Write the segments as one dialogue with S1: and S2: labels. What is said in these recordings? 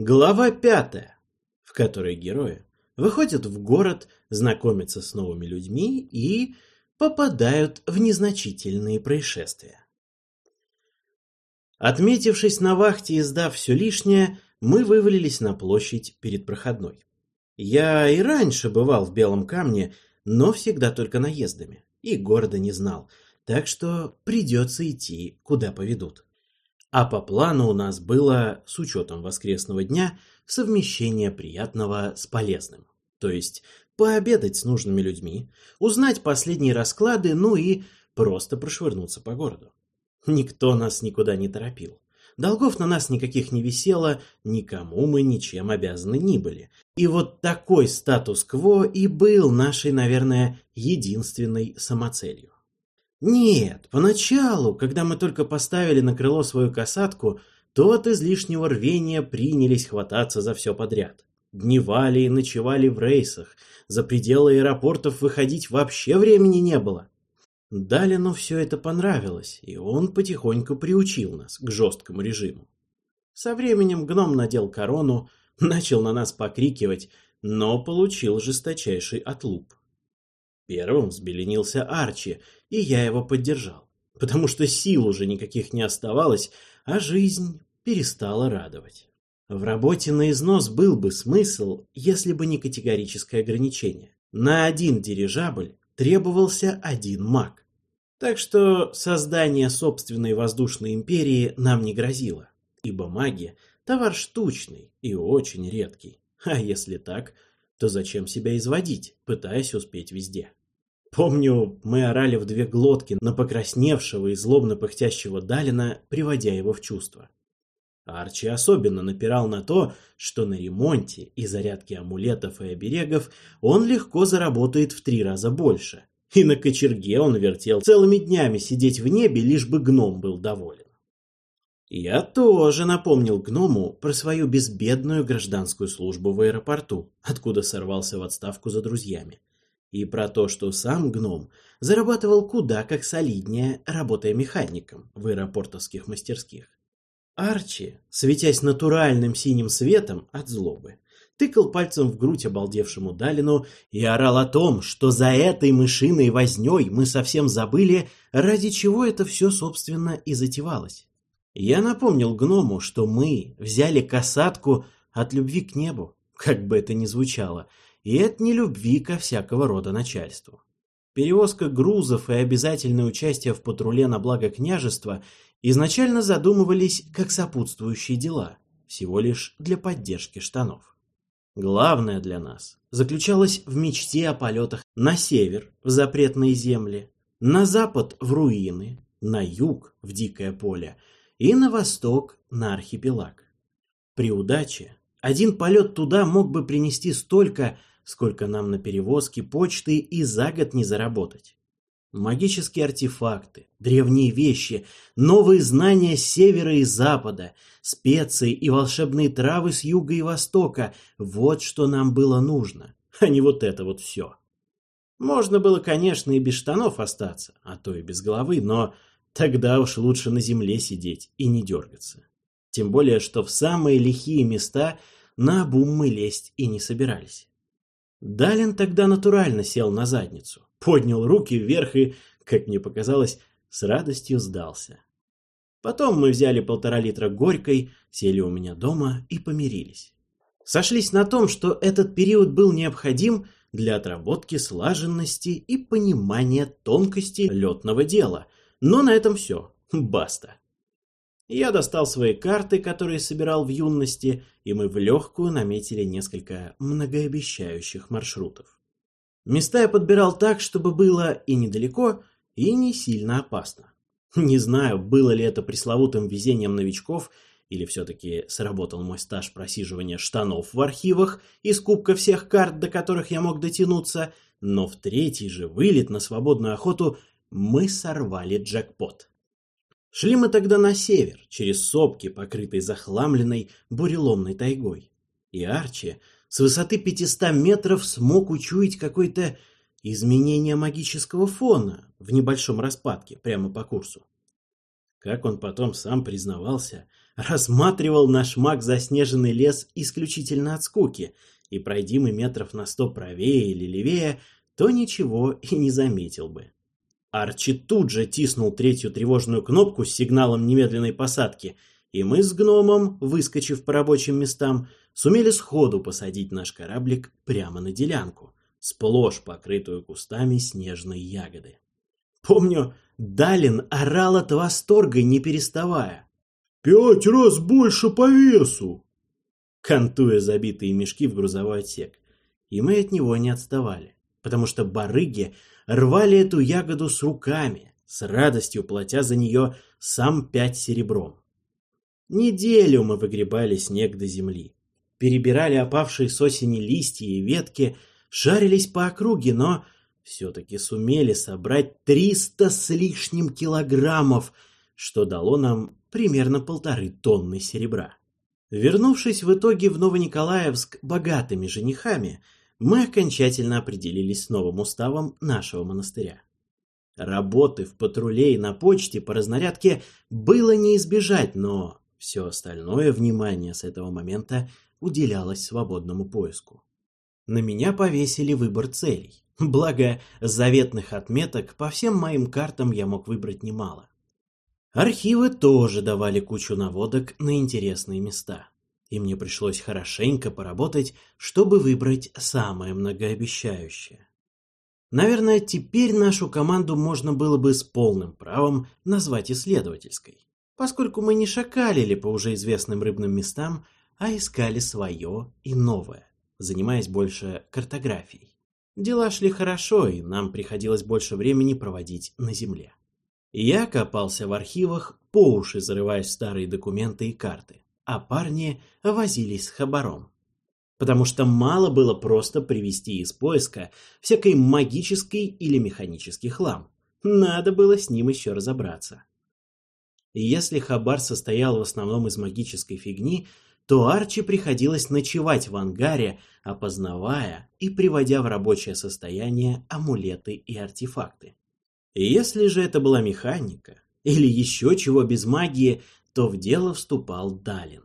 S1: Глава пятая, в которой герои выходят в город, знакомятся с новыми людьми и попадают в незначительные происшествия. Отметившись на вахте и сдав все лишнее, мы вывалились на площадь перед проходной. Я и раньше бывал в Белом камне, но всегда только наездами, и города не знал, так что придется идти, куда поведут. А по плану у нас было, с учетом воскресного дня, совмещение приятного с полезным. То есть пообедать с нужными людьми, узнать последние расклады, ну и просто прошвырнуться по городу. Никто нас никуда не торопил. Долгов на нас никаких не висело, никому мы ничем обязаны не были. И вот такой статус-кво и был нашей, наверное, единственной самоцелью. Нет, поначалу, когда мы только поставили на крыло свою касатку, то от излишнего рвения принялись хвататься за все подряд. Дневали и ночевали в рейсах, за пределы аэропортов выходить вообще времени не было. Далину все это понравилось, и он потихоньку приучил нас к жесткому режиму. Со временем гном надел корону, начал на нас покрикивать, но получил жесточайший отлуп. Первым взбеленился Арчи, и я его поддержал, потому что сил уже никаких не оставалось, а жизнь перестала радовать. В работе на износ был бы смысл, если бы не категорическое ограничение. На один дирижабль требовался один маг. Так что создание собственной воздушной империи нам не грозило, ибо маги – товар штучный и очень редкий. А если так, то зачем себя изводить, пытаясь успеть везде? Помню, мы орали в две глотки на покрасневшего и злобно пыхтящего Далина, приводя его в чувство. Арчи особенно напирал на то, что на ремонте и зарядке амулетов и оберегов он легко заработает в три раза больше. И на кочерге он вертел целыми днями сидеть в небе, лишь бы гном был доволен. Я тоже напомнил гному про свою безбедную гражданскую службу в аэропорту, откуда сорвался в отставку за друзьями и про то, что сам гном зарабатывал куда как солиднее, работая механиком в аэропортовских мастерских. Арчи, светясь натуральным синим светом от злобы, тыкал пальцем в грудь обалдевшему Далину и орал о том, что за этой мышиной вознёй мы совсем забыли, ради чего это все, собственно, и затевалось. Я напомнил гному, что мы взяли касатку от любви к небу, как бы это ни звучало, и от нелюбви ко всякого рода начальству. Перевозка грузов и обязательное участие в патруле на благо княжества изначально задумывались как сопутствующие дела, всего лишь для поддержки штанов. Главное для нас заключалось в мечте о полетах на север, в запретные земли, на запад в руины, на юг в дикое поле и на восток на архипелаг. При удаче один полет туда мог бы принести столько, сколько нам на перевозке почты и за год не заработать. Магические артефакты, древние вещи, новые знания с севера и запада, специи и волшебные травы с юга и востока – вот что нам было нужно, а не вот это вот все. Можно было, конечно, и без штанов остаться, а то и без головы, но тогда уж лучше на земле сидеть и не дергаться. Тем более, что в самые лихие места на обум мы лезть и не собирались. Далин тогда натурально сел на задницу, поднял руки вверх и, как мне показалось, с радостью сдался. Потом мы взяли полтора литра горькой, сели у меня дома и помирились. Сошлись на том, что этот период был необходим для отработки слаженности и понимания тонкости летного дела. Но на этом все. Баста. Я достал свои карты, которые собирал в юности, и мы в легкую наметили несколько многообещающих маршрутов. Места я подбирал так, чтобы было и недалеко, и не сильно опасно. Не знаю, было ли это пресловутым везением новичков, или все-таки сработал мой стаж просиживания штанов в архивах и скупка всех карт, до которых я мог дотянуться, но в третий же вылет на свободную охоту мы сорвали джекпот. Шли мы тогда на север, через сопки, покрытые захламленной буреломной тайгой. И Арчи с высоты 500 метров смог учуять какое-то изменение магического фона в небольшом распадке прямо по курсу. Как он потом сам признавался, Рассматривал наш маг заснеженный лес исключительно от скуки, и пройди мы метров на сто правее или левее, то ничего и не заметил бы. Арчи тут же тиснул третью тревожную кнопку с сигналом немедленной посадки, и мы с гномом, выскочив по рабочим местам, сумели сходу посадить наш кораблик прямо на делянку, сплошь покрытую кустами снежной ягоды. Помню, Далин орал от восторга, не переставая.
S2: «Пять раз больше по весу!»
S1: Кантуя забитые мешки в грузовой отсек. И мы от него не отставали, потому что барыги рвали эту ягоду с руками, с радостью платя за нее сам пять серебром. Неделю мы выгребали снег до земли, перебирали опавшие с осени листья и ветки, шарились по округе, но все-таки сумели собрать триста с лишним килограммов, что дало нам примерно полторы тонны серебра. Вернувшись в итоге в Новониколаевск богатыми женихами, мы окончательно определились с новым уставом нашего монастыря. Работы в патруле и на почте по разнарядке было не избежать, но все остальное внимание с этого момента уделялось свободному поиску. На меня повесили выбор целей, благо заветных отметок по всем моим картам я мог выбрать немало. Архивы тоже давали кучу наводок на интересные места и мне пришлось хорошенько поработать, чтобы выбрать самое многообещающее. Наверное, теперь нашу команду можно было бы с полным правом назвать исследовательской, поскольку мы не шакалили по уже известным рыбным местам, а искали свое и новое, занимаясь больше картографией. Дела шли хорошо, и нам приходилось больше времени проводить на земле. Я копался в архивах, по уши зарываясь в старые документы и карты а парни возились с хабаром. Потому что мало было просто привести из поиска всякой магический или механический хлам. Надо было с ним еще разобраться. И если хабар состоял в основном из магической фигни, то Арчи приходилось ночевать в ангаре, опознавая и приводя в рабочее состояние амулеты и артефакты. И если же это была механика, или еще чего без магии, то в дело вступал Далин.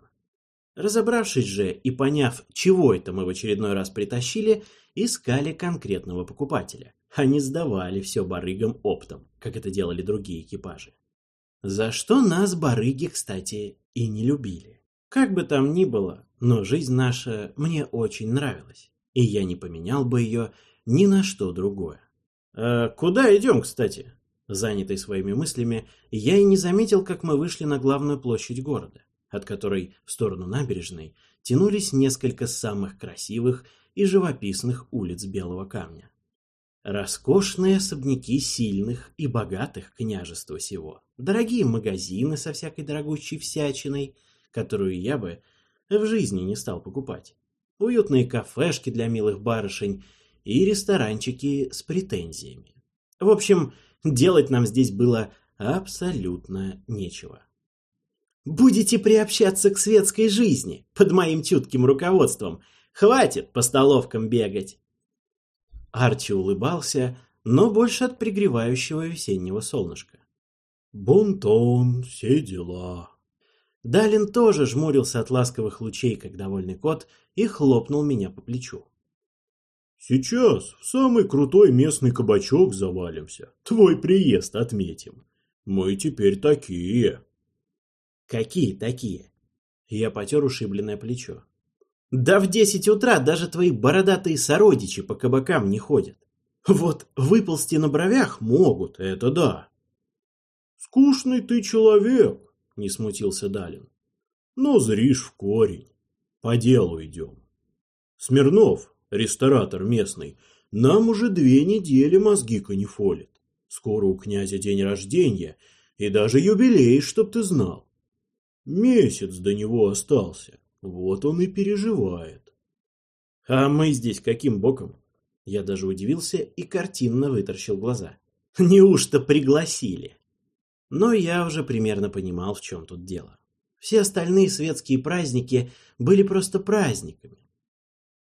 S1: Разобравшись же и поняв, чего это мы в очередной раз притащили, искали конкретного покупателя, а не сдавали все барыгам оптом, как это делали другие экипажи. За что нас барыги, кстати, и не любили. Как бы там ни было, но жизнь наша мне очень нравилась, и я не поменял бы ее ни на что другое. «А куда идем, кстати?» Занятый своими мыслями, я и не заметил, как мы вышли на главную площадь города, от которой в сторону набережной тянулись несколько самых красивых и живописных улиц Белого камня. Роскошные особняки сильных и богатых княжества сего, дорогие магазины со всякой дорогущей всячиной, которую я бы в жизни не стал покупать, уютные кафешки для милых барышень и ресторанчики с претензиями. В общем, Делать нам здесь было абсолютно нечего. «Будете приобщаться к светской жизни под моим чутким руководством. Хватит по столовкам бегать!» Арчи улыбался, но больше от пригревающего весеннего солнышка.
S2: «Бонтон, все дела».
S1: Далин тоже жмурился от ласковых лучей, как довольный кот, и хлопнул меня по плечу.
S2: Сейчас в самый крутой местный кабачок завалимся. Твой приезд отметим. Мы теперь такие.
S1: Какие такие? Я потер ушибленное плечо. Да в десять утра даже твои бородатые сородичи по кабакам не ходят. Вот выползти на бровях могут, это да.
S2: Скучный ты человек, не смутился Далин. Но зришь в корень. По делу идем. Смирнов, ресторатор местный, нам уже две недели мозги канифолит. Скоро у князя день рождения и даже юбилей, чтоб ты знал. Месяц до него остался, вот он и переживает.
S1: А мы здесь каким боком? Я даже удивился и картинно выторщил глаза. Неужто пригласили? Но я уже примерно понимал, в чем тут дело. Все остальные светские праздники были просто праздниками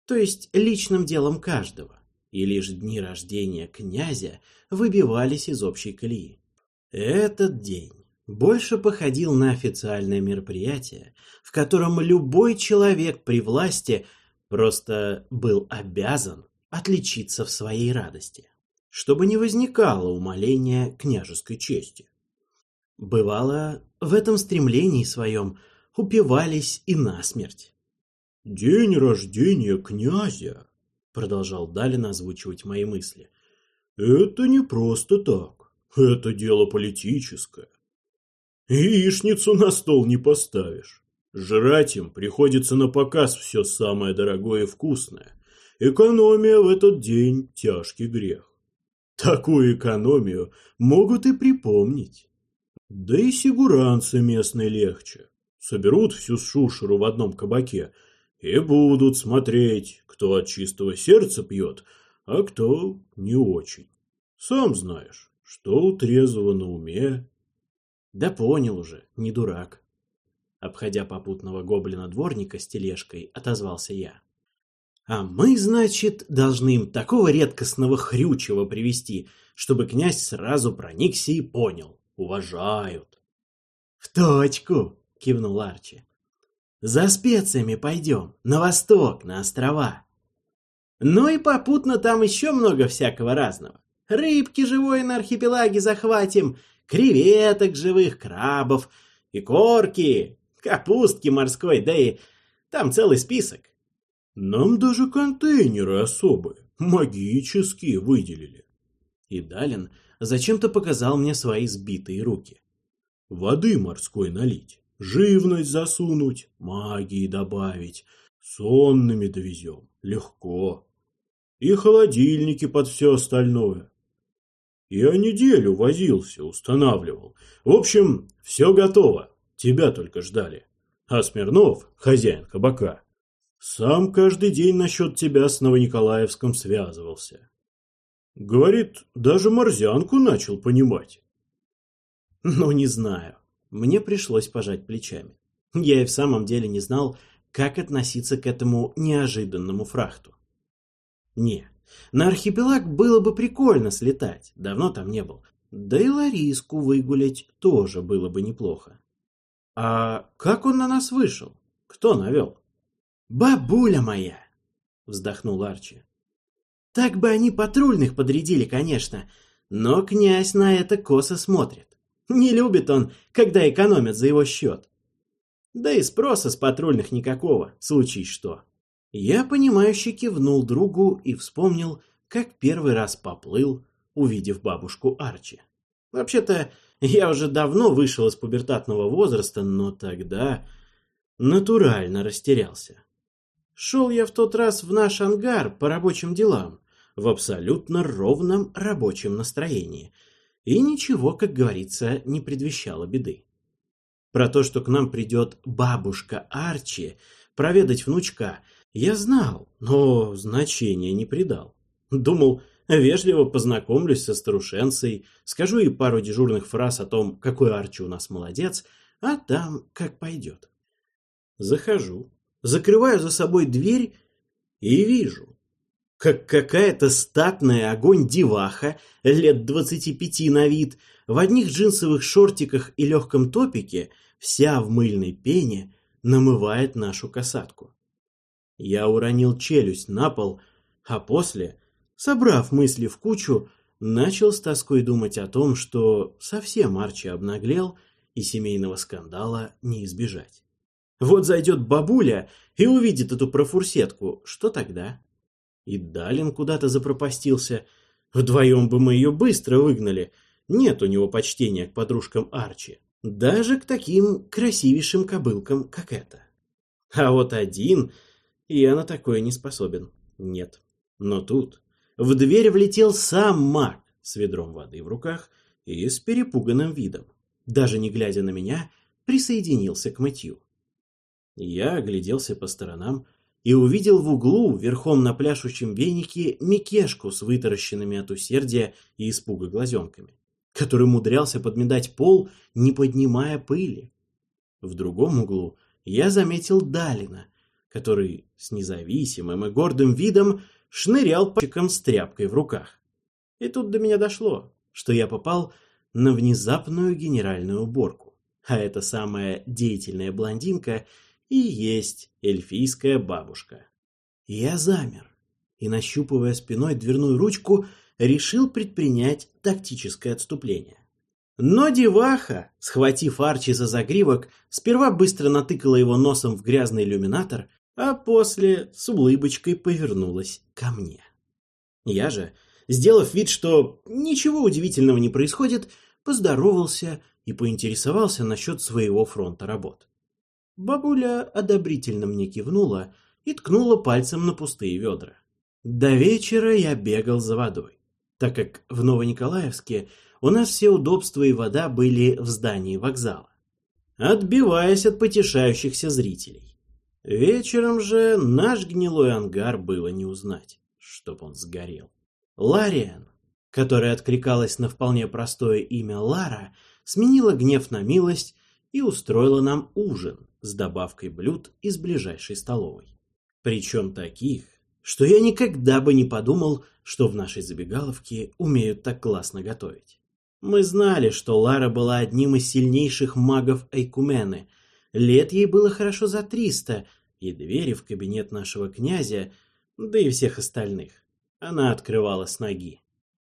S1: то есть личным делом каждого, и лишь дни рождения князя выбивались из общей колеи. Этот день больше походил на официальное мероприятие, в котором любой человек при власти просто был обязан отличиться в своей радости, чтобы не возникало умаления княжеской чести. Бывало, в этом стремлении своем упивались и насмерть.
S2: «День рождения князя», — продолжал Далин озвучивать мои мысли, — «это не просто так, это дело политическое. Яичницу на стол не поставишь. Жрать им приходится на показ все самое дорогое и вкусное. Экономия в этот день – тяжкий грех. Такую экономию могут и припомнить. Да и сигуранцы местные легче. Соберут всю шушеру в одном кабаке и будут смотреть, кто от чистого сердца пьет, а кто не очень. Сам знаешь, что у трезвого на уме.
S1: Да понял уже, не дурак. Обходя попутного гоблина-дворника с тележкой, отозвался я. А мы, значит, должны им такого редкостного хрючего привести, чтобы князь сразу проникся и понял. Уважают. В точку, кивнул Арчи. За специями пойдем, на восток, на острова. Ну и попутно там еще много всякого разного. Рыбки живой на архипелаге захватим, креветок живых, крабов и корки, капустки морской, да и там целый список.
S2: Нам даже контейнеры особые, магические выделили.
S1: И Далин зачем-то показал мне свои сбитые руки.
S2: Воды морской налить, живность засунуть, магии добавить, сонными довезем, легко. И холодильники под все остальное. Я неделю возился, устанавливал. В общем, все готово. Тебя только ждали. А Смирнов, хозяин кабака, сам каждый день насчет тебя с Новониколаевском связывался. Говорит, даже морзянку начал понимать.
S1: Ну, не знаю. Мне пришлось пожать плечами. Я и в самом деле не знал, как относиться к этому неожиданному фрахту. Не, на архипелаг было бы прикольно слетать, давно там не был. Да и Лариску выгулять тоже было бы неплохо. А как он на нас вышел? Кто навел? Бабуля моя! Вздохнул Арчи. Так бы они патрульных подрядили, конечно, но князь на это косо смотрит. Не любит он, когда экономят за его счет. Да и спроса с патрульных никакого, случись что. Я, понимающе кивнул другу и вспомнил, как первый раз поплыл, увидев бабушку Арчи. Вообще-то, я уже давно вышел из пубертатного возраста, но тогда натурально растерялся. Шел я в тот раз в наш ангар по рабочим делам, в абсолютно ровном рабочем настроении, и ничего, как говорится, не предвещало беды. Про то, что к нам придет бабушка Арчи проведать внучка, я знал, но значения не придал. Думал, вежливо познакомлюсь со старушенцей, скажу ей пару дежурных фраз о том, какой Арчи у нас молодец, а там как пойдет. Захожу, закрываю за собой дверь и вижу, как какая-то статная огонь деваха, лет двадцати пяти на вид, в одних джинсовых шортиках и легком топике, вся в мыльной пене, намывает нашу касатку. Я уронил челюсть на пол, а после, собрав мысли в кучу, начал с тоской думать о том, что совсем Арчи обнаглел и семейного скандала не избежать. Вот зайдет бабуля и увидит эту профурсетку, что тогда? И Далин куда-то запропастился. Вдвоем бы мы ее быстро выгнали. Нет у него почтения к подружкам Арчи. Даже к таким красивейшим кобылкам, как эта. А вот один я на такое не способен. Нет. Но тут в дверь влетел сам маг с ведром воды в руках и с перепуганным видом. Даже не глядя на меня, присоединился к мытью. Я огляделся по сторонам и увидел в углу, верхом на пляшущем венике, Микешку с вытаращенными от усердия и испуга глазенками, который умудрялся подмедать пол, не поднимая пыли. В другом углу я заметил Далина, который с независимым и гордым видом шнырял пальчиком с тряпкой в руках. И тут до меня дошло, что я попал на внезапную генеральную уборку. А эта самая деятельная блондинка и есть эльфийская бабушка. Я замер и, нащупывая спиной дверную ручку, решил предпринять тактическое отступление. Но деваха, схватив Арчи за загривок, сперва быстро натыкала его носом в грязный иллюминатор, а после с улыбочкой повернулась ко мне. Я же, сделав вид, что ничего удивительного не происходит, поздоровался и поинтересовался насчет своего фронта работ. Бабуля одобрительно мне кивнула и ткнула пальцем на пустые ведра. До вечера я бегал за водой, так как в Новониколаевске у нас все удобства и вода были в здании вокзала, отбиваясь от потешающихся зрителей. Вечером же наш гнилой ангар было не узнать, чтоб он сгорел. Лариан, которая откликалась на вполне простое имя Лара, сменила гнев на милость и устроила нам ужин с добавкой блюд из ближайшей столовой. Причем таких, что я никогда бы не подумал, что в нашей забегаловке умеют так классно готовить. Мы знали, что Лара была одним из сильнейших магов Айкумены. Лет ей было хорошо за триста, и двери в кабинет нашего князя, да и всех остальных, она открывала с ноги.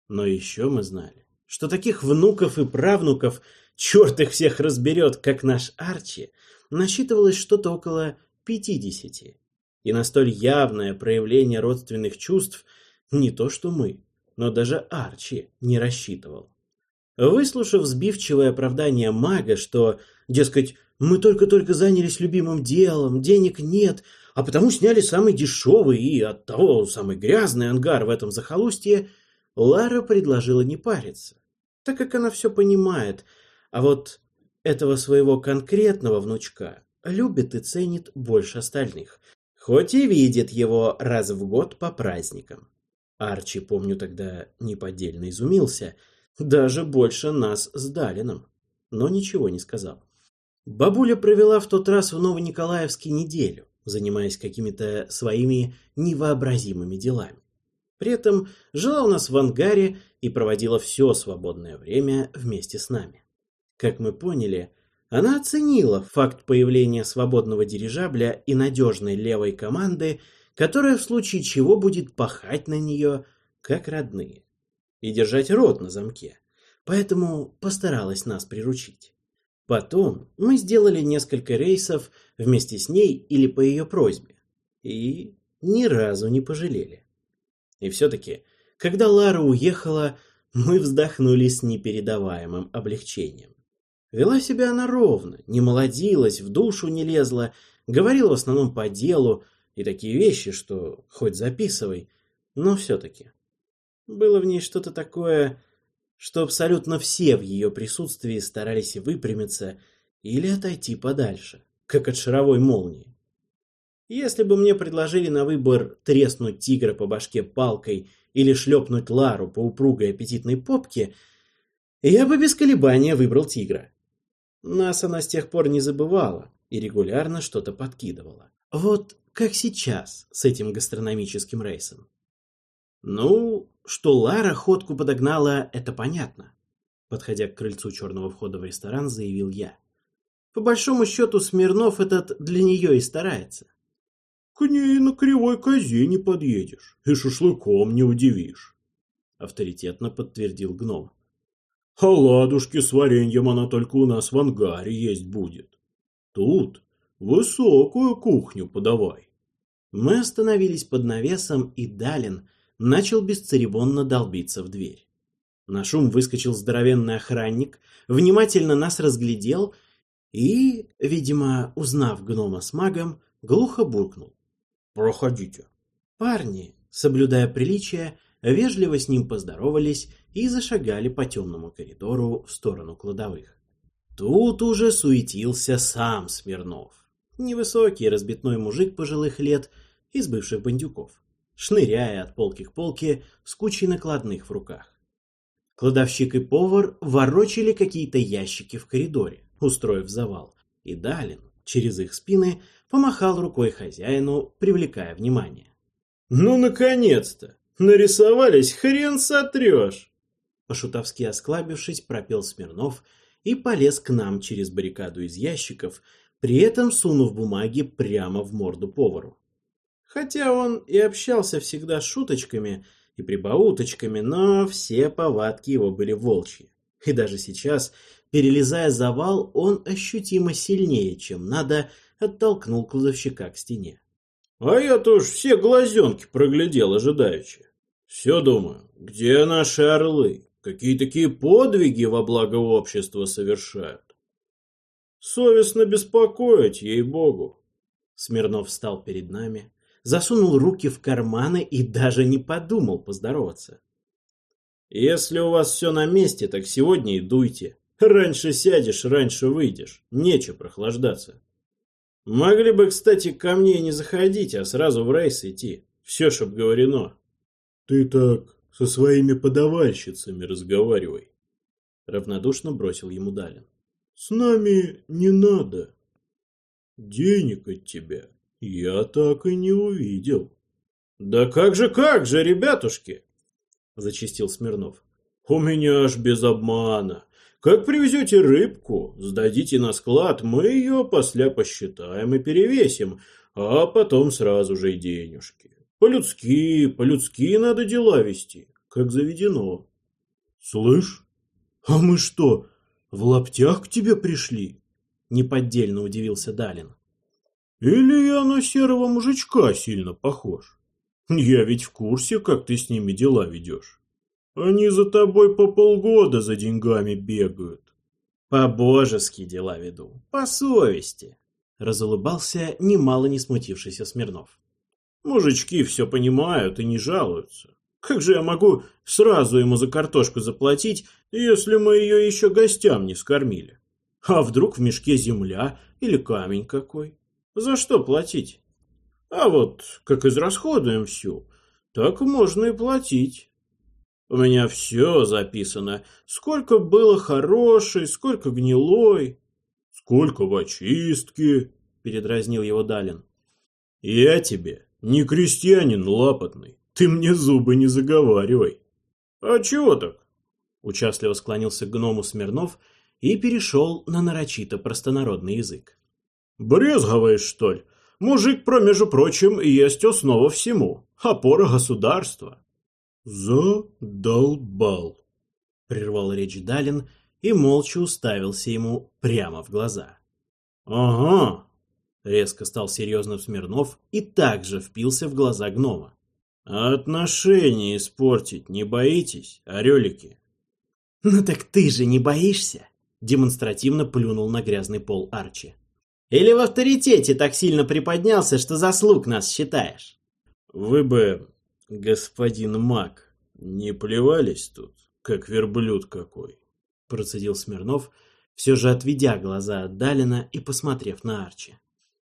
S1: Но еще мы знали, что таких внуков и правнуков, черт их всех разберет, как наш Арчи, насчитывалось что-то около пятидесяти. И на столь явное проявление родственных чувств не то что мы, но даже Арчи не рассчитывал. Выслушав сбивчивое оправдание мага, что, дескать, мы только-только занялись любимым делом, денег нет, а потому сняли самый дешевый и оттого самый грязный ангар в этом захолустье, Лара предложила не париться, так как она все понимает, а вот этого своего конкретного внучка любит и ценит больше остальных, хоть и видит его раз в год по праздникам. Арчи, помню, тогда неподдельно изумился – даже больше нас с Далином, но ничего не сказал. Бабуля провела в тот раз в Новониколаевске неделю, занимаясь какими-то своими невообразимыми делами. При этом жила у нас в ангаре и проводила все свободное время вместе с нами. Как мы поняли, она оценила факт появления свободного дирижабля и надежной левой команды, которая в случае чего будет пахать на нее, как родные и держать рот на замке, поэтому постаралась нас приручить. Потом мы сделали несколько рейсов вместе с ней или по ее просьбе, и ни разу не пожалели. И все-таки, когда Лара уехала, мы вздохнули с непередаваемым облегчением. Вела себя она ровно, не молодилась, в душу не лезла, говорила в основном по делу, и такие вещи, что хоть записывай, но все-таки. Было в ней что-то такое, что абсолютно все в ее присутствии старались выпрямиться или отойти подальше, как от шаровой молнии. Если бы мне предложили на выбор треснуть тигра по башке палкой или шлепнуть Лару по упругой аппетитной попке, я бы без колебания выбрал тигра. Нас она с тех пор не забывала и регулярно что-то подкидывала. Вот как сейчас с этим гастрономическим рейсом. Ну, что Лара ходку подогнала, это понятно. Подходя к крыльцу черного входа в ресторан, заявил я. По большому счету, Смирнов этот для нее и старается.
S2: К ней на кривой козе не подъедешь, и шашлыком не удивишь.
S1: Авторитетно подтвердил гном.
S2: А ладушки с вареньем она только у нас в ангаре есть будет. Тут высокую кухню подавай.
S1: Мы остановились под навесом, и Далин, начал бесцеремонно долбиться в дверь. На шум выскочил здоровенный охранник, внимательно нас разглядел и, видимо, узнав гнома с магом, глухо буркнул.
S2: «Проходите».
S1: Парни, соблюдая приличие, вежливо с ним поздоровались и зашагали по темному коридору в сторону кладовых. Тут уже суетился сам Смирнов. Невысокий разбитной мужик пожилых лет из бывших бандюков шныряя от полки к полке с кучей накладных в руках. Кладовщик и повар ворочали какие-то ящики в коридоре, устроив завал, и Далин через их спины помахал рукой хозяину, привлекая внимание.
S2: «Ну, наконец-то! Нарисовались, хрен сотрешь!»
S1: Пошутовски осклабившись, пропел Смирнов и полез к нам через баррикаду из ящиков, при этом сунув бумаги прямо в морду повару. Хотя он и общался всегда с шуточками и прибауточками, но все повадки его были волчьи. И даже сейчас, перелезая завал, он ощутимо сильнее, чем надо, оттолкнул кладовщика к стене.
S2: А я-то уж все глазенки проглядел ожидаючи. Все думаю, где наши орлы? Какие такие подвиги во благо общества совершают? Совестно беспокоить, ей-богу.
S1: Смирнов встал перед нами, засунул руки в карманы и даже не подумал поздороваться.
S2: Если у вас все на месте, так сегодня и дуйте. Раньше сядешь, раньше выйдешь. Нечего прохлаждаться. Могли бы, кстати, ко мне не заходить, а сразу в рейс идти. Все ж обговорено. Ты так со своими подавальщицами разговаривай. Равнодушно бросил ему Далин. С нами не надо. Денег от тебя я так и не увидел. Да как же, как же, ребятушки! Зачистил Смирнов. У меня аж без обмана. Как привезете рыбку, сдадите на склад, мы ее после посчитаем и перевесим, а потом сразу же и денежки. По-людски, по-людски надо дела вести, как заведено. Слышь, а мы что, в лаптях к тебе пришли?
S1: Неподдельно удивился Далин.
S2: Или я на серого мужичка сильно похож? Я ведь в курсе, как ты с ними дела ведешь. Они за тобой по полгода за деньгами бегают.
S1: По-божески дела веду, по совести, разулыбался немало не смутившийся Смирнов.
S2: Мужички все понимают и не жалуются. Как же я могу сразу ему за картошку заплатить, если мы ее еще гостям не скормили? А вдруг в мешке земля или камень какой? За что платить? А вот как израсходуем всю, так можно и платить. У меня все записано. Сколько было хорошей, сколько гнилой. Сколько в очистке, передразнил его Далин. Я тебе не крестьянин лапотный. Ты мне зубы не заговаривай. А чего так?
S1: Участливо склонился к гному Смирнов и перешел на нарочито простонародный язык.
S2: Брезговаешь, что ли? Мужик, про между прочим, есть основа всему. Опора государства. «Задолбал!»
S1: — прервал речь Далин и молча уставился ему прямо в глаза.
S2: «Ага!»
S1: — резко стал серьезным Смирнов и также впился в глаза гнома.
S2: «Отношения испортить не боитесь, орелики?»
S1: «Ну так ты же не боишься?» — демонстративно плюнул на грязный пол Арчи. «Или в авторитете так сильно приподнялся, что заслуг нас считаешь?»
S2: «Вы бы господин маг, не плевались тут, как верблюд какой?
S1: Процедил Смирнов, все же отведя глаза от Далина и посмотрев на Арчи.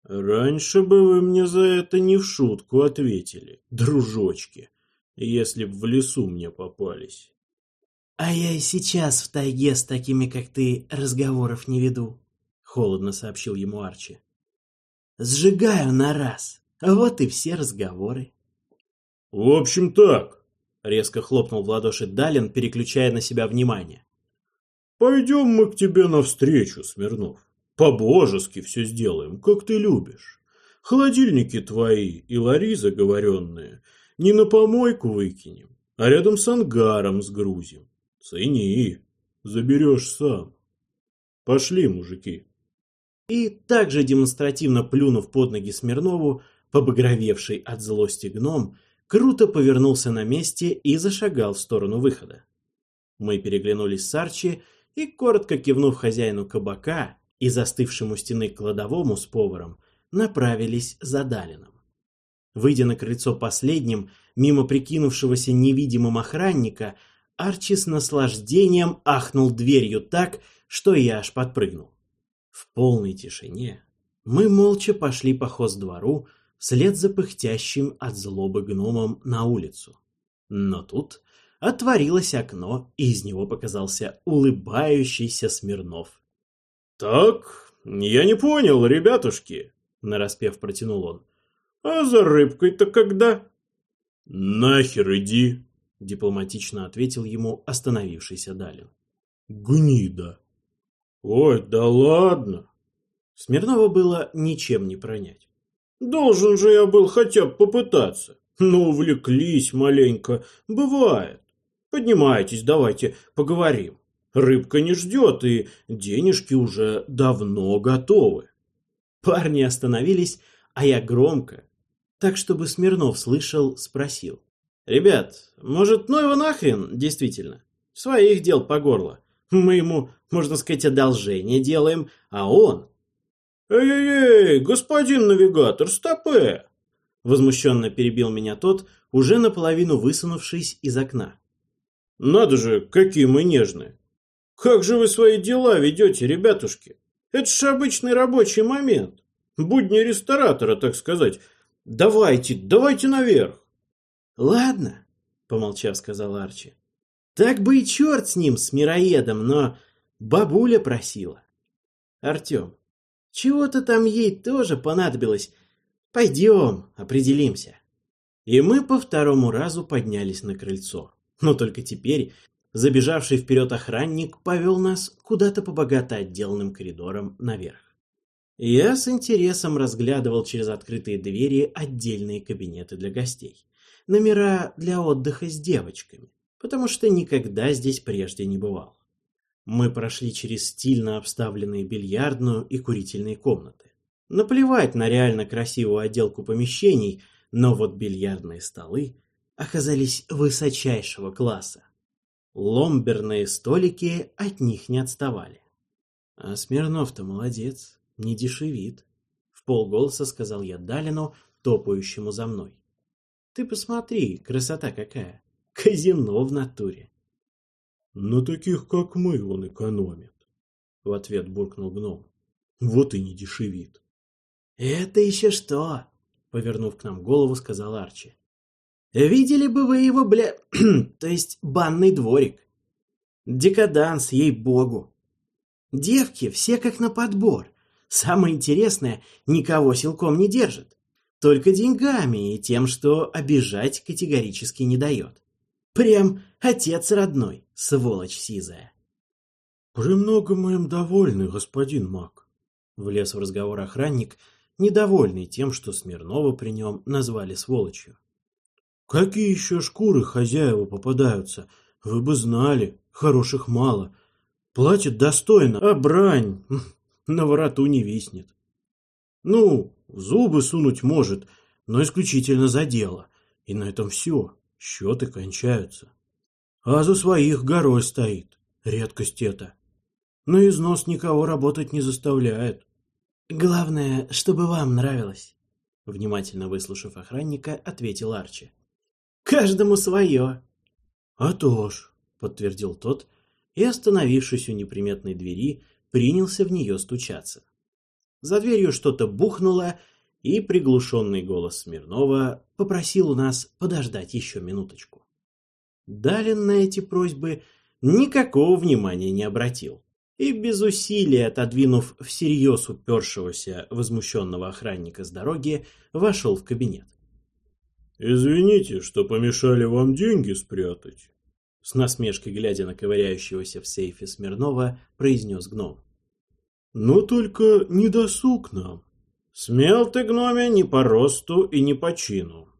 S2: Раньше бы вы мне за это не в шутку ответили, дружочки, если б в лесу мне попались.
S1: А я и сейчас в тайге с такими, как ты, разговоров не веду, холодно сообщил ему Арчи. Сжигаю на раз, вот и все разговоры.
S2: «В общем так», — резко хлопнул в ладоши Далин, переключая на себя внимание. «Пойдем мы к тебе навстречу, Смирнов. По-божески все сделаем, как ты любишь. Холодильники твои и лари заговоренные не на помойку выкинем, а рядом с ангаром сгрузим. Цени, заберешь сам. Пошли, мужики».
S1: И также демонстративно плюнув под ноги Смирнову, побагровевший от злости гном, круто повернулся на месте и зашагал в сторону выхода. Мы переглянулись с Арчи и, коротко кивнув хозяину кабака и застывшему стены кладовому с поваром, направились за Далином. Выйдя на крыльцо последним, мимо прикинувшегося невидимым охранника, Арчи с наслаждением ахнул дверью так, что я аж подпрыгнул. В полной тишине мы молча пошли по хоздвору, вслед за пыхтящим от злобы гномом на улицу. Но тут отворилось окно, и из него показался улыбающийся Смирнов.
S2: «Так, я не понял, ребятушки», — нараспев протянул он. «А за рыбкой-то когда?» «Нахер иди», —
S1: дипломатично ответил ему остановившийся Далин.
S2: «Гнида!» «Ой, да ладно!»
S1: Смирнова было ничем не пронять.
S2: «Должен же я был хотя бы попытаться. Ну, увлеклись маленько. Бывает. Поднимайтесь, давайте поговорим. Рыбка не ждет, и денежки уже давно готовы».
S1: Парни остановились, а я громко, так чтобы Смирнов слышал, спросил. «Ребят, может, ну его нахрен, действительно? Своих дел по горло. Мы ему, можно сказать, одолжение делаем, а он...»
S2: «Эй-эй-эй, господин навигатор, стопе!»
S1: Возмущенно перебил меня тот, уже наполовину высунувшись из окна.
S2: «Надо же, какие мы нежные! Как же вы свои дела ведете, ребятушки? Это ж обычный рабочий момент. Будни ресторатора, так сказать. Давайте, давайте наверх!»
S1: «Ладно», — помолчав, сказал Арчи. «Так бы и черт с ним, с мироедом, но бабуля просила. Артем, чего-то там ей тоже понадобилось. Пойдем, определимся». И мы по второму разу поднялись на крыльцо. Но только теперь забежавший вперед охранник повел нас куда-то по богато отделанным коридорам наверх. Я с интересом разглядывал через открытые двери отдельные кабинеты для гостей номера для отдыха с девочками, потому что никогда здесь прежде не бывал. Мы прошли через стильно обставленные бильярдную и курительные комнаты. Наплевать на реально красивую отделку помещений, но вот бильярдные столы оказались высочайшего класса. Ломберные столики от них не отставали. А Смирнов-то молодец, не дешевит, в полголоса сказал я Далину, топающему за мной. Ты посмотри, красота какая. Казино в натуре.
S2: На таких, как мы, он экономит. В ответ буркнул гном. Вот и не дешевит.
S1: Это еще что? Повернув к нам голову, сказал Арчи. Видели бы вы его, бля... То есть банный дворик. Декаданс, ей-богу. Девки все как на подбор. Самое интересное, никого силком не держит. Только деньгами и тем, что обижать категорически не дает. Прям отец родной, сволочь сизая.
S2: «Премного им довольны, господин Мак», — влез в разговор охранник, недовольный тем, что Смирнова при нем назвали сволочью. «Какие еще шкуры хозяева попадаются? Вы бы знали, хороших мало. Платят достойно, а брань на вороту не виснет. Ну, зубы сунуть может, но исключительно за дело. И на этом все, счеты кончаются. А за своих горой стоит, редкость это. На износ никого работать не заставляет.
S1: Главное, чтобы вам нравилось. Внимательно выслушав охранника, ответил Арчи. Каждому свое.
S2: А то ж, подтвердил тот и, остановившись у неприметной двери, принялся в нее стучаться.
S1: За дверью что-то бухнуло, и приглушенный голос Смирнова попросил у нас подождать еще минуточку. Далин на эти просьбы никакого внимания не обратил и без усилий, отодвинув всерьез упершегося возмущенного охранника с дороги, вошел в кабинет.
S2: «Извините, что помешали вам деньги спрятать»,
S1: с насмешкой глядя на ковыряющегося в сейфе Смирнова, произнес гном.
S2: Но только не досуг нам.
S1: Смел ты, гномя, не по росту и не по чину.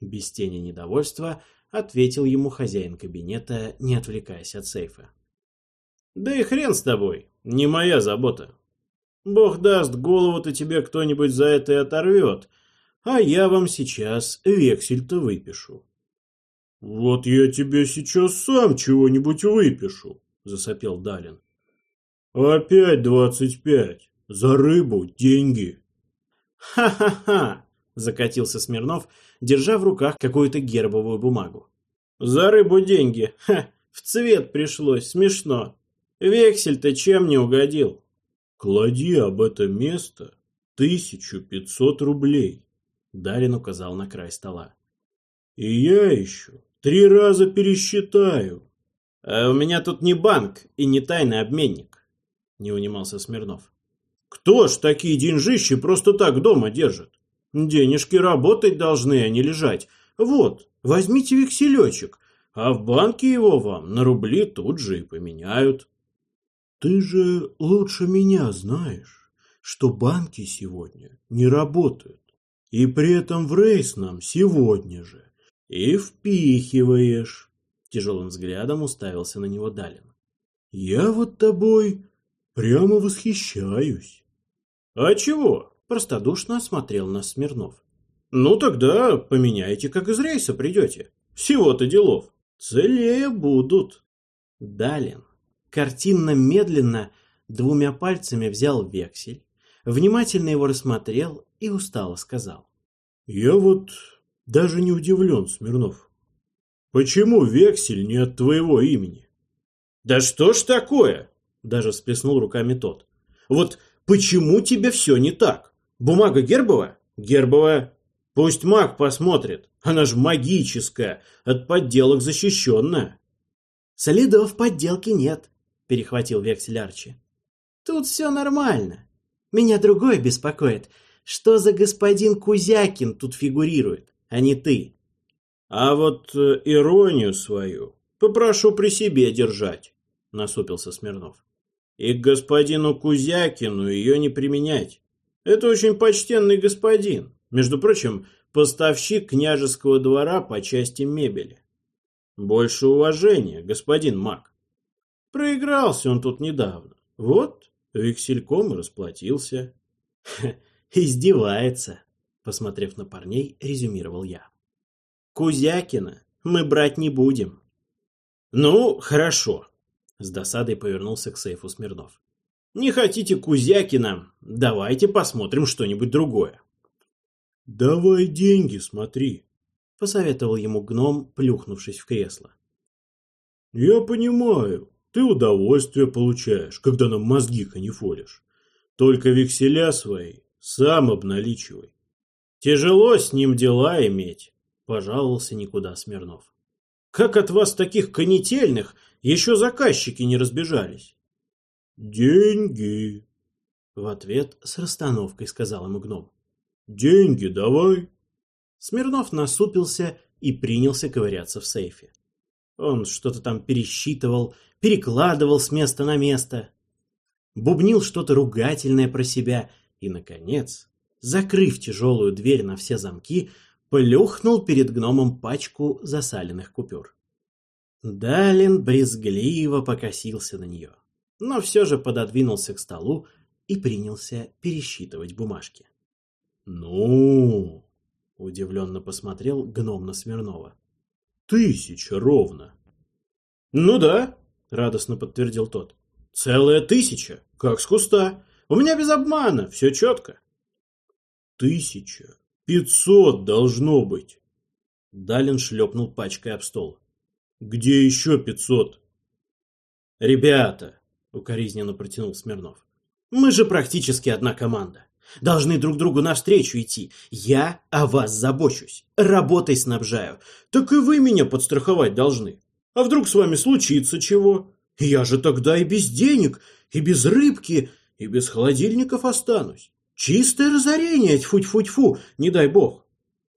S1: Без тени недовольства ответил ему хозяин кабинета, не отвлекаясь от сейфа. Да и хрен с тобой, не моя забота. Бог даст, голову-то тебе кто-нибудь за это и оторвет, а я вам сейчас вексель-то выпишу.
S2: Вот я тебе сейчас сам чего-нибудь выпишу, засопел Далин. «Опять двадцать пять! За рыбу деньги!»
S1: «Ха-ха-ха!» — закатился Смирнов, держа в руках какую-то гербовую бумагу. «За рыбу деньги! Ха! В цвет пришлось, смешно! Вексель-то чем не угодил?»
S2: «Клади об это место тысячу пятьсот рублей!»
S1: Дарин указал на край стола.
S2: «И я еще три раза пересчитаю!»
S1: «А у меня тут не банк и не тайный обменник не унимался Смирнов.
S2: Кто ж такие деньжищи просто так дома держит? Денежки работать должны, а не лежать. Вот, возьмите векселечек. а в банке его вам на рубли тут же и поменяют. Ты же лучше меня знаешь, что банки сегодня не работают. И при этом в рейс нам сегодня же и впихиваешь. Тяжелым взглядом уставился на него Далин. Я вот тобой прямо восхищаюсь. А чего? Простодушно осмотрел нас Смирнов. Ну тогда поменяйте, как из рейса придете. Всего-то делов. Целее будут.
S1: Далин картинно-медленно двумя пальцами взял вексель, внимательно его рассмотрел и устало сказал.
S2: «Я вот даже не удивлен, Смирнов. Почему вексель не от твоего имени?»
S1: «Да что ж такое?» – даже всплеснул руками тот. «Вот почему тебе все не так? Бумага гербовая? Гербовая. Пусть маг посмотрит. Она ж магическая, от подделок защищенная». «Следов подделки нет», – перехватил вексель Арчи. «Тут все нормально. Меня другое беспокоит. Что за господин Кузякин тут фигурирует, а не ты?»
S2: «А вот э, иронию свою попрошу при себе держать», – насупился Смирнов. «И к господину Кузякину ее не применять. Это очень почтенный господин. Между прочим, поставщик княжеского двора по части мебели. Больше уважения, господин Мак. Проигрался он тут недавно. Вот, вексельком и расплатился.
S1: Издевается, посмотрев на парней, резюмировал я. Кузякина мы брать не будем. Ну, хорошо. С досадой повернулся к сейфу Смирнов. Не хотите Кузякина? Давайте посмотрим что-нибудь другое.
S2: Давай деньги, смотри,
S1: посоветовал ему гном, плюхнувшись в кресло.
S2: Я понимаю, ты удовольствие получаешь, когда нам мозги канифолишь. Только векселя свои сам обналичивай.
S1: Тяжело с ним дела иметь, пожаловался никуда Смирнов. Как от вас таких конетельных еще заказчики не разбежались?
S2: Деньги.
S1: В ответ с расстановкой сказал ему гном.
S2: Деньги давай.
S1: Смирнов насупился и принялся ковыряться в сейфе. Он что-то там пересчитывал, перекладывал с места на место, бубнил что-то ругательное про себя и, наконец, закрыв тяжелую дверь на все замки, плюхнул перед гномом пачку засаленных купюр. Далин брезгливо покосился на нее, но все же пододвинулся к столу и принялся пересчитывать бумажки.
S2: «Ну...»
S1: — удивленно посмотрел гном на Смирнова.
S2: «Тысяча ровно».
S1: «Ну да», радостно подтвердил тот. Целая тысяча, как с куста. У меня без обмана, все четко.
S2: Тысяча, пятьсот должно быть.
S1: Далин шлепнул пачкой об стол.
S2: Где еще пятьсот?
S1: Ребята, укоризненно протянул Смирнов. Мы же практически одна команда. Должны друг другу навстречу идти. Я о вас забочусь. Работой снабжаю. Так и вы меня подстраховать должны. А вдруг с вами случится чего? Я же тогда и без денег, и без рыбки, и без холодильников останусь. Чистое разорение, тьфу-тьфу-тьфу, не дай бог.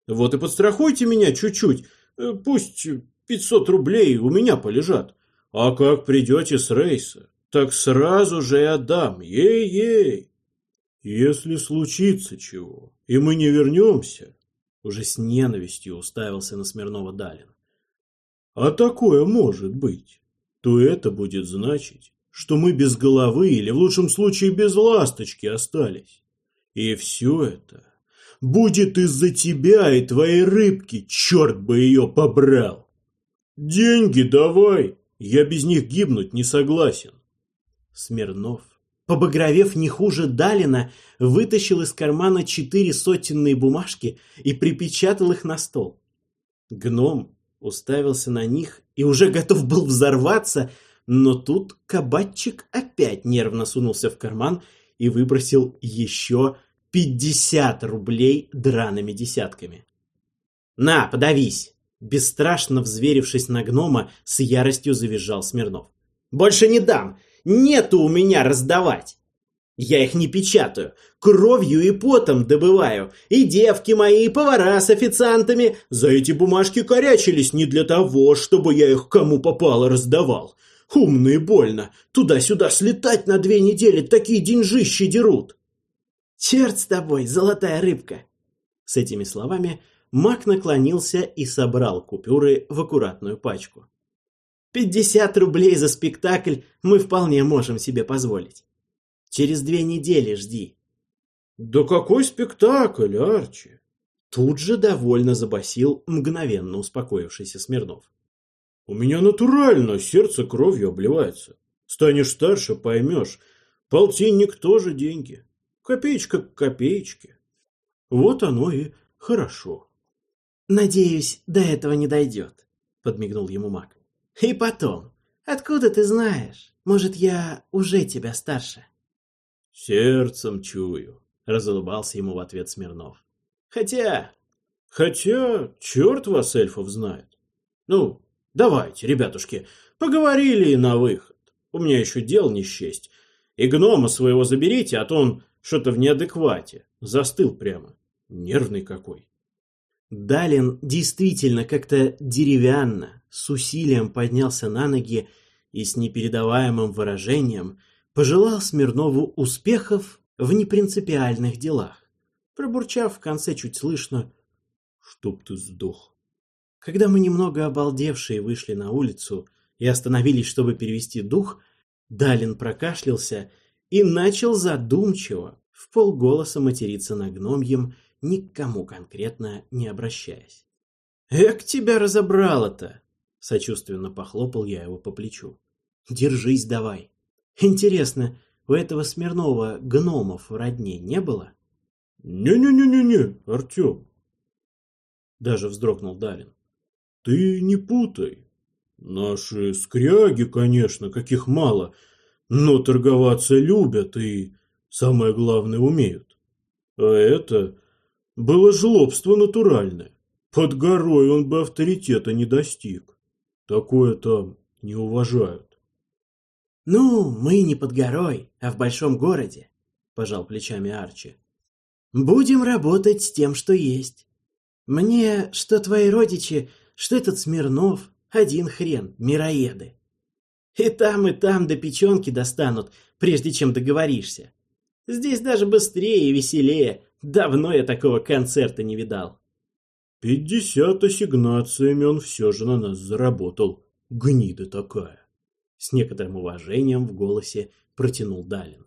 S1: Вот и подстрахуйте меня чуть-чуть, э, пусть пятьсот рублей у меня полежат. А как придете с рейса, так сразу же и отдам, ей-ей.
S2: Если случится чего, и мы не вернемся,
S1: уже с ненавистью уставился на Смирнова Далин.
S2: А такое может быть, то это будет значить, что мы без головы или в лучшем случае без ласточки остались. И все это будет из-за тебя и твоей рыбки, черт бы ее побрал. Деньги давай, я без них гибнуть не согласен.
S1: Смирнов, побагровев не хуже Далина, вытащил из кармана четыре сотенные бумажки и припечатал их на стол. Гном уставился на них и уже готов был взорваться, но тут кабачик опять нервно сунулся в карман и выбросил еще пятьдесят рублей драными десятками. «На, подавись!» Бесстрашно взверившись на гнома, с яростью завизжал Смирнов. «Больше не дам! Нету у меня раздавать!» Я их не печатаю, кровью и потом добываю. И девки мои, и повара с официантами за эти бумажки корячились не для того, чтобы я их кому попало раздавал. Умно и больно. Туда-сюда слетать на две недели такие деньжищи дерут. Черт с тобой, золотая рыбка. С этими словами Мак наклонился и собрал купюры в аккуратную пачку. Пятьдесят рублей за спектакль мы вполне можем себе позволить. Через две недели жди.
S2: Да какой спектакль, Арчи?
S1: Тут же довольно забасил мгновенно успокоившийся Смирнов.
S2: У меня натурально сердце кровью обливается. Станешь старше, поймешь. Полтинник тоже деньги. Копеечка к копеечке. Вот оно и хорошо.
S1: Надеюсь, до этого не дойдет, подмигнул ему маг. И потом, откуда ты знаешь? Может, я уже тебя старше?
S2: Сердцем чую, разулыбался ему в ответ Смирнов. Хотя... Хотя, черт вас, эльфов, знает. Ну, давайте, ребятушки, поговорили на выход. У меня еще дел не счесть. И гнома своего заберите, а то он что-то в неадеквате. Застыл прямо. Нервный какой.
S1: Далин действительно как-то деревянно, с усилием поднялся на ноги и с непередаваемым выражением пожелал Смирнову успехов в непринципиальных делах, пробурчав в конце чуть слышно «Чтоб ты сдох». Когда мы немного обалдевшие вышли на улицу и остановились, чтобы перевести дух, Далин прокашлялся и начал задумчиво, в полголоса материться на гномьем, никому конкретно не обращаясь. «Эк, тебя разобрало-то!» — сочувственно похлопал я его по плечу. «Держись давай!» Интересно, у этого Смирнова гномов в родне не было?
S2: «Не-не-не-не-не, Артем!» Даже вздрогнул Далин. «Ты не путай. Наши скряги, конечно, каких мало, но торговаться любят и, самое главное, умеют. А это было жлобство натуральное. Под горой он бы авторитета не достиг. Такое там не уважают.
S1: «Ну, мы не под горой, а в большом городе», – пожал плечами Арчи. «Будем работать с тем, что есть. Мне, что твои родичи, что этот Смирнов, один хрен, мироеды. И там, и там до печенки достанут, прежде чем договоришься. Здесь даже быстрее и веселее. Давно я такого концерта не видал».
S2: «Пятьдесят ассигнациями он все же на нас заработал. Гнида такая».
S1: С некоторым уважением в голосе протянул Далин.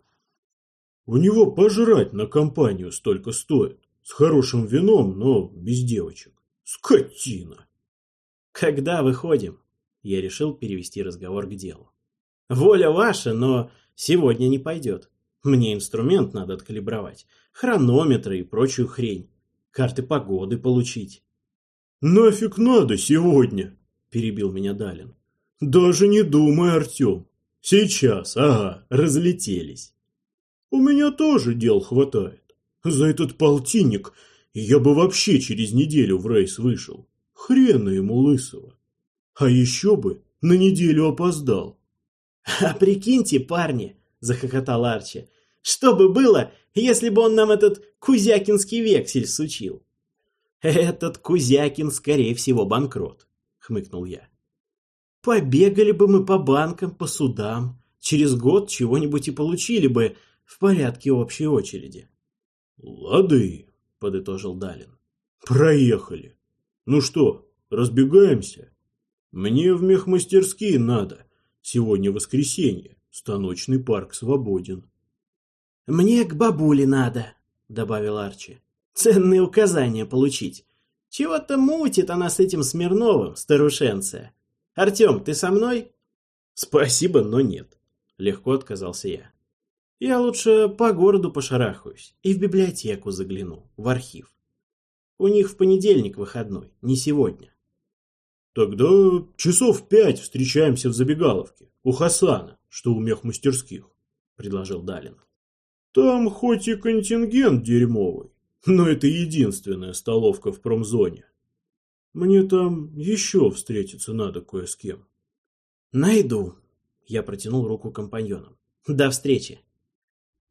S2: У него пожрать на компанию столько стоит. С хорошим вином, но без девочек. Скотина!
S1: Когда выходим? Я решил перевести разговор к делу. Воля ваша, но сегодня не пойдет. Мне инструмент надо откалибровать. Хронометры и прочую хрень. Карты погоды получить.
S2: «Нафиг надо сегодня?» – перебил меня Далин. «Даже не думай, Артем. Сейчас, ага, разлетелись. У меня тоже дел хватает. За этот полтинник я бы вообще через неделю в рейс вышел. Хрена ему лысого. А еще бы на неделю опоздал.
S1: «А прикиньте, парни!» – захохотал Арчи. «Что бы было, если бы он нам этот кузякинский вексель сучил?» «Этот Кузякин, скорее всего, банкрот», – хмыкнул я. Побегали бы мы по банкам, по судам. Через год чего-нибудь и получили бы в порядке общей очереди.
S2: «Лады», — подытожил Далин. «Проехали. Ну что, разбегаемся? Мне в мехмастерские надо. Сегодня воскресенье. Станочный парк свободен».
S1: «Мне к бабуле надо», — добавил Арчи. «Ценные указания получить. Чего-то мутит она с этим Смирновым, старушенция. «Артем, ты со мной?» «Спасибо, но нет», — легко отказался я. «Я лучше по городу пошарахаюсь и в библиотеку загляну, в архив. У них в понедельник выходной, не сегодня».
S2: «Тогда часов пять встречаемся в забегаловке, у Хасана, что у мехмастерских», — предложил Далин. «Там хоть и контингент дерьмовый, но это единственная столовка в промзоне. Мне там еще встретиться надо кое с кем.
S1: Найду. Я протянул руку компаньонам. До встречи.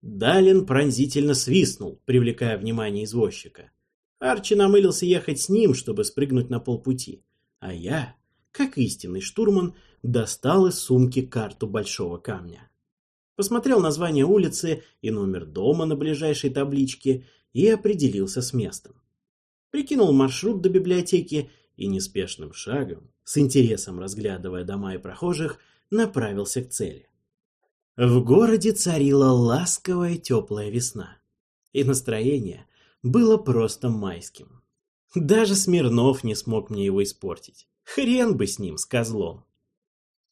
S1: Далин пронзительно свистнул, привлекая внимание извозчика. Арчи намылился ехать с ним, чтобы спрыгнуть на полпути, а я, как истинный штурман, достал из сумки карту большого камня. Посмотрел название улицы и номер дома на ближайшей табличке и определился с местом. Прикинул маршрут до библиотеки и неспешным шагом, с интересом разглядывая дома и прохожих, направился к цели. В городе царила ласковая теплая весна, и настроение было просто майским. Даже Смирнов не смог мне его испортить. Хрен бы с ним, с козлом.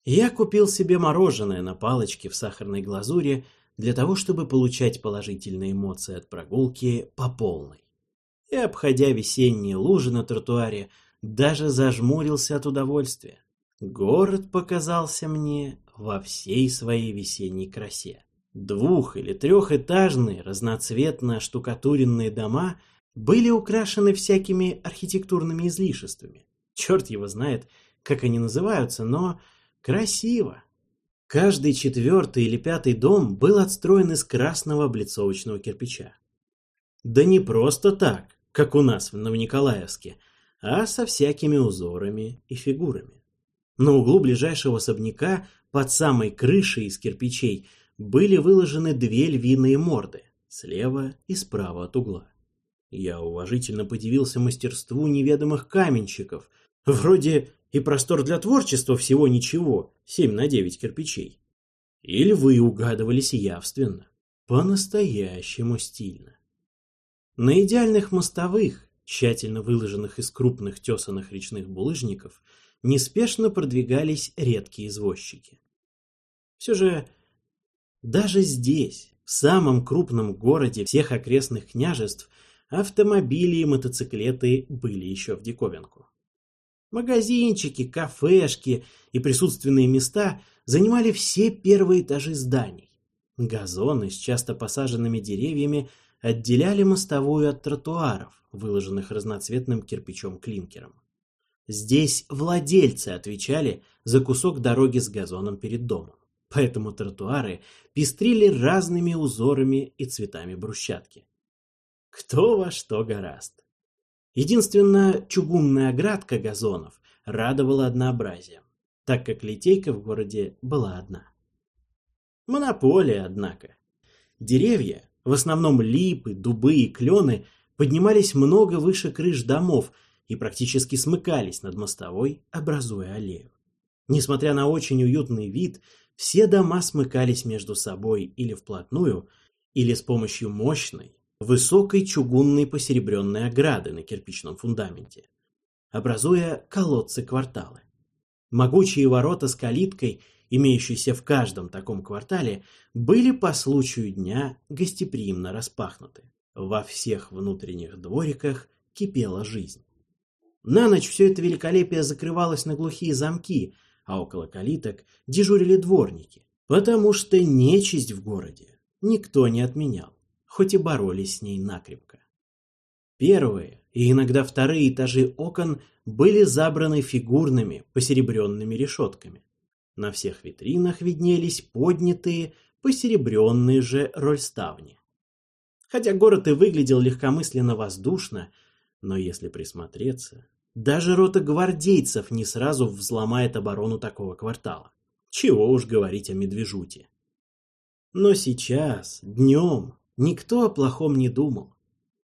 S1: Я купил себе мороженое на палочке в сахарной глазури для того, чтобы получать положительные эмоции от прогулки по полной. И, обходя весенние лужи на тротуаре, даже зажмурился от удовольствия. Город показался мне во всей своей весенней красе. Двух- или трехэтажные разноцветно оштукатуренные дома были украшены всякими архитектурными излишествами. Черт его знает, как они называются, но красиво. Каждый четвертый или пятый дом был отстроен из красного облицовочного кирпича. Да не просто так, как у нас в Новониколаевске, а со всякими узорами и фигурами. На углу ближайшего особняка под самой крышей из кирпичей были выложены две львиные морды, слева и справа от угла. Я уважительно подивился мастерству неведомых каменщиков. Вроде и простор для творчества всего ничего, семь на девять кирпичей. И львы угадывались явственно, по-настоящему стильно. На идеальных мостовых, тщательно выложенных из крупных тесаных речных булыжников, неспешно продвигались редкие извозчики. Все же даже здесь, в самом крупном городе всех окрестных княжеств, автомобили и мотоциклеты были еще в диковинку. Магазинчики, кафешки и присутственные места занимали все первые этажи зданий. Газоны с часто посаженными деревьями отделяли мостовую от тротуаров, выложенных разноцветным кирпичом-клинкером. Здесь владельцы отвечали за кусок дороги с газоном перед домом, поэтому тротуары пестрили разными узорами и цветами брусчатки. Кто во что гораст. Единственно, чугунная оградка газонов радовала однообразием, так как литейка в городе была одна. Монополия, однако. Деревья, в основном липы, дубы и клены, поднимались много выше крыш домов и практически смыкались над мостовой, образуя аллею. Несмотря на очень уютный вид, все дома смыкались между собой или вплотную, или с помощью мощной, высокой чугунной посеребренной ограды на кирпичном фундаменте, образуя колодцы-кварталы. Могучие ворота с калиткой, имеющиеся в каждом таком квартале, были по случаю дня гостеприимно распахнуты. Во всех внутренних двориках кипела жизнь. На ночь все это великолепие закрывалось на глухие замки, а около калиток дежурили дворники, потому что нечисть в городе никто не отменял хоть и боролись с ней накрепко. Первые и иногда вторые этажи окон были забраны фигурными посеребренными решетками. На всех витринах виднелись поднятые, посеребренные же рольставни. Хотя город и выглядел легкомысленно воздушно, но если присмотреться, даже рота гвардейцев не сразу взломает оборону такого квартала. Чего уж говорить о медвежуте. Но сейчас, днем, Никто о плохом не думал.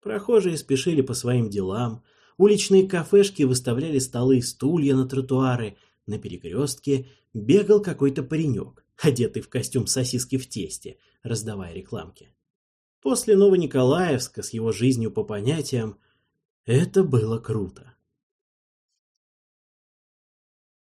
S1: Прохожие спешили по своим делам, уличные кафешки выставляли столы и стулья на тротуары, на перекрестке бегал какой-то паренек, одетый в костюм сосиски в тесте, раздавая рекламки. После Новониколаевска с его жизнью по понятиям это было круто.